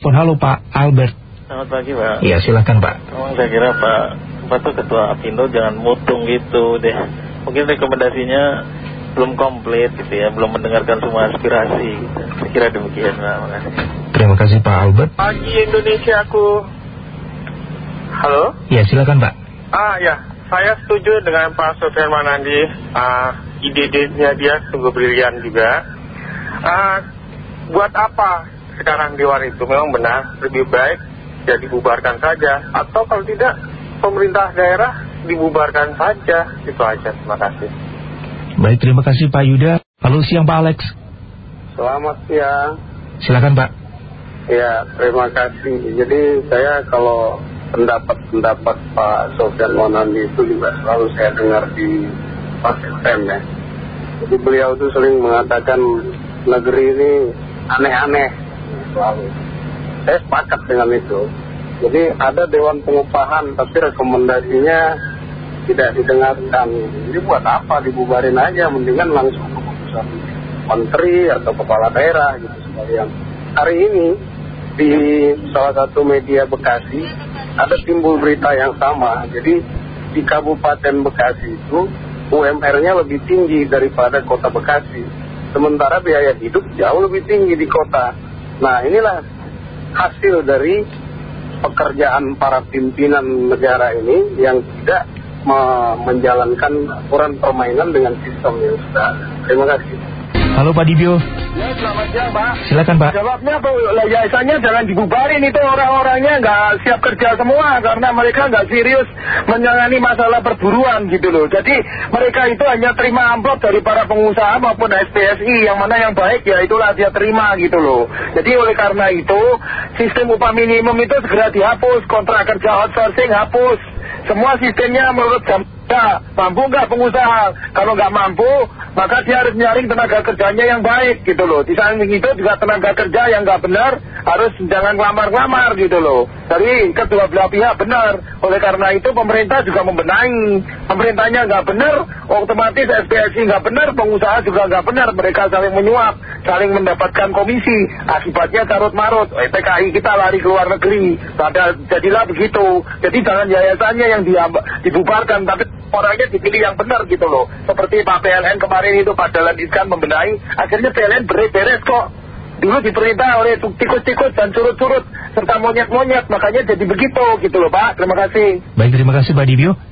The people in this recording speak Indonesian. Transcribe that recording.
Pun halo Pak Albert. Selamat pagi Pak. Iya silakan Pak. Memang saya kira Pak, Pak tuh ketua Apindo jangan mutung gitu deh. Mungkin rekomendasinya belum komplit gitu ya, belum mendengarkan semua aspirasi. Gitu. Saya kira demikian Pak. Makasih. Terima kasih Pak Albert. Pagi Indonesia aku. Halo? Iya silakan Pak. Ah ya, saya setuju dengan Pak Sofian Manandi. Ah, ide-idenya dia sungguh brilian juga. Ah, buat apa sekarang di luar itu memang benar lebih baik ya dibubarkan saja atau kalau tidak pemerintah daerah dibubarkan saja itu aja terima kasih Baik terima kasih Pak Yuda. Halo siang Pak Alex. Selamat siang. Silakan Pak. Ya, terima kasih. Jadi saya kalau pendapat-pendapat Pak Sofian Monandi itu juga selalu saya dengar di Pak FM ya. Jadi beliau itu sering mengatakan negeri ini aneh-aneh selalu. Saya sepakat dengan itu. Jadi ada Dewan Pengupahan tapi rekomendasinya tidak didengarkan. Jadi buat apa dibubarin aja, mendingan langsung keputusan menteri atau kepala daerah gitu sekalian. Hari ini di salah satu media Bekasi ada timbul berita yang sama. Jadi di Kabupaten Bekasi itu UMR-nya lebih tinggi daripada kota Bekasi. Sementara biaya hidup jauh lebih tinggi di kota. Nah inilah hasil dari pekerjaan para pimpinan negara ini yang tidak menjalankan aturan permainan dengan sistem yang sudah. Terima kasih. Halo Pak Dibio. ya selamat siang Pak. Silakan Pak. jawabnya Pak yayasannya jangan dibubarin. Itu orang-orangnya nggak siap kerja semua karena mereka nggak serius menangani masalah perburuan gitu loh. Jadi mereka itu hanya terima amplop dari para pengusaha maupun SPSI yang mana yang baik ya itulah dia terima gitu loh. Jadi oleh karena itu sistem upah minimum itu segera dihapus. Kontrak kerja outsourcing hapus semua sistemnya menurut jam Ya, mampu nggak pengusaha? Kalau nggak mampu, maka dia harus nyaring tenaga kerjanya yang baik gitu loh. Di samping itu juga tenaga kerja yang nggak benar harus jangan ngelamar-ngelamar gitu loh. Dari kedua belah pihak benar. Oleh karena itu pemerintah juga membenahi. Pemerintahnya nggak benar, otomatis SPSI nggak benar, pengusaha juga nggak benar. Mereka saling menyuap, saling mendapatkan komisi. Akibatnya carut marut. Eh, PKI kita lari ke luar negeri. Padahal jadilah begitu. Jadi jangan yayasannya yang dibubarkan, tapi orangnya dipilih yang benar gitu loh. Seperti Pak PLN kemarin itu Pak Dalan Iskan membenahi, akhirnya PLN beres-beres kok. Dulu diperintah oleh tikus-tikus dan curut-curut serta monyet-monyet, makanya jadi begitu gitu loh Pak. Terima kasih. Baik terima kasih Pak Dibio.